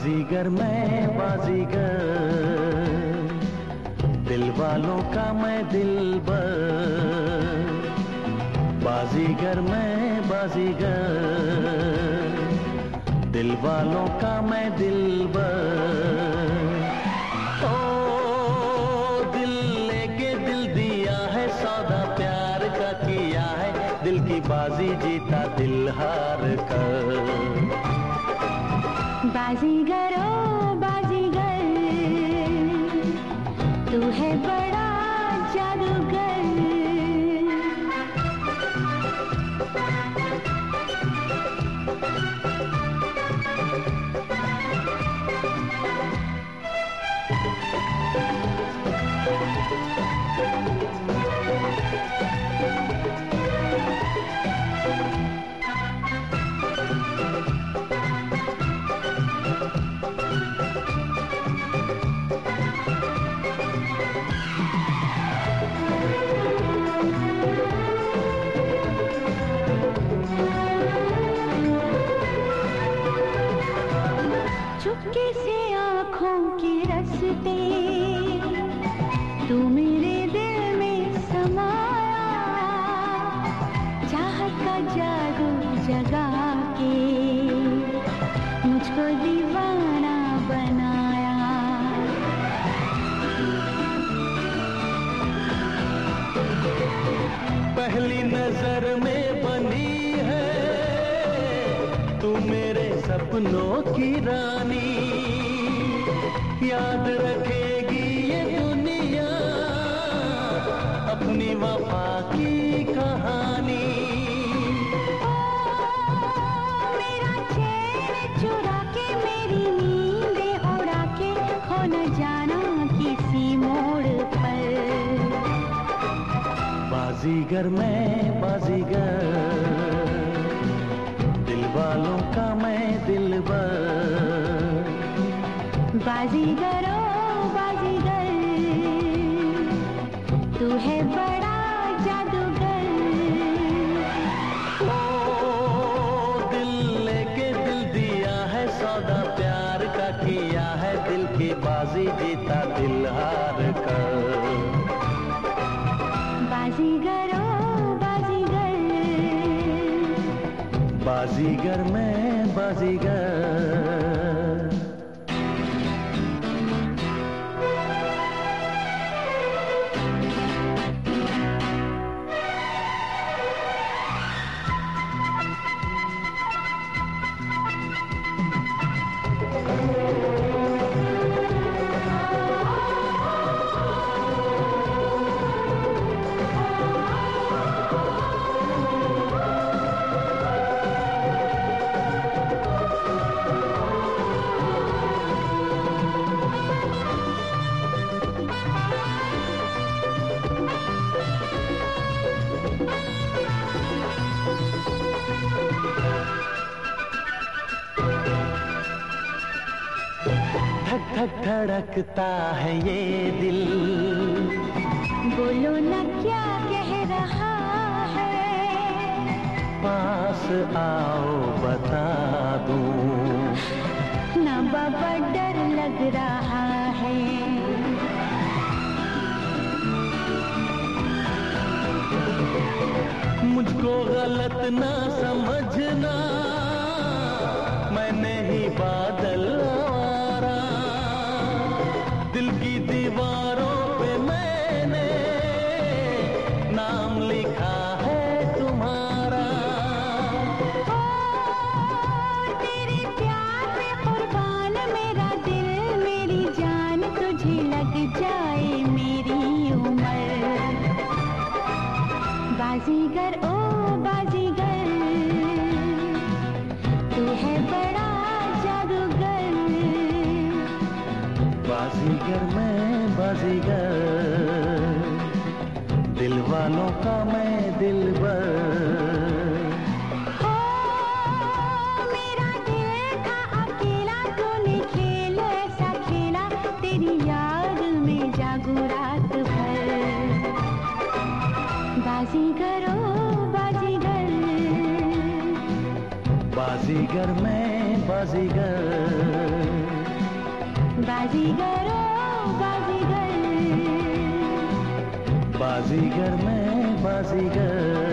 बाजीगर, मैं बाजीगर। दिल वालों का मैं दिल बाजीगर, मैं बाजीगर। दिल वालों का मैं दिलबर ओ बाजीगर तू मेरे दिल में समाया। चाहत जादू जगा के मुझको दीवाना बनाया। पहली नज़र में बनी है। तू मेरे सपनों की रानी। याद रखेगी ये दुनिया। अपनी वफा की कहानी। मेरा के मेरी नींदें उड़ा के खो न जाना किसी मोड़ पर। बाजीगर मैं बाजीगर। दिल वालों का मैं दिल दिलबर। बाजीगर बाजीगर। तू है बड़ा जादूगर। ओ दिल लेके दिल दिया है सौदा प्यार का किया है दिल की बाजी जीता दिल हार कर बाजीगर बाजीगर। बाजीगर मैं बाजीगर। धक धड़कता है ये दिल। बोलो ना क्या कह रहा है? पास आओ बता दूँ। ना बाबा डर लग रहा है। मुझको गलत ना समझना मैंने ही बादल बाजीगर ओ बाजीगर। तू है बड़ा जादूगर। बाजीगर मैं बाजीगर। बाजीगर मैं बाजीगर। बाजीगरो बाजीगर। बाजीगर मैं बाजीगर।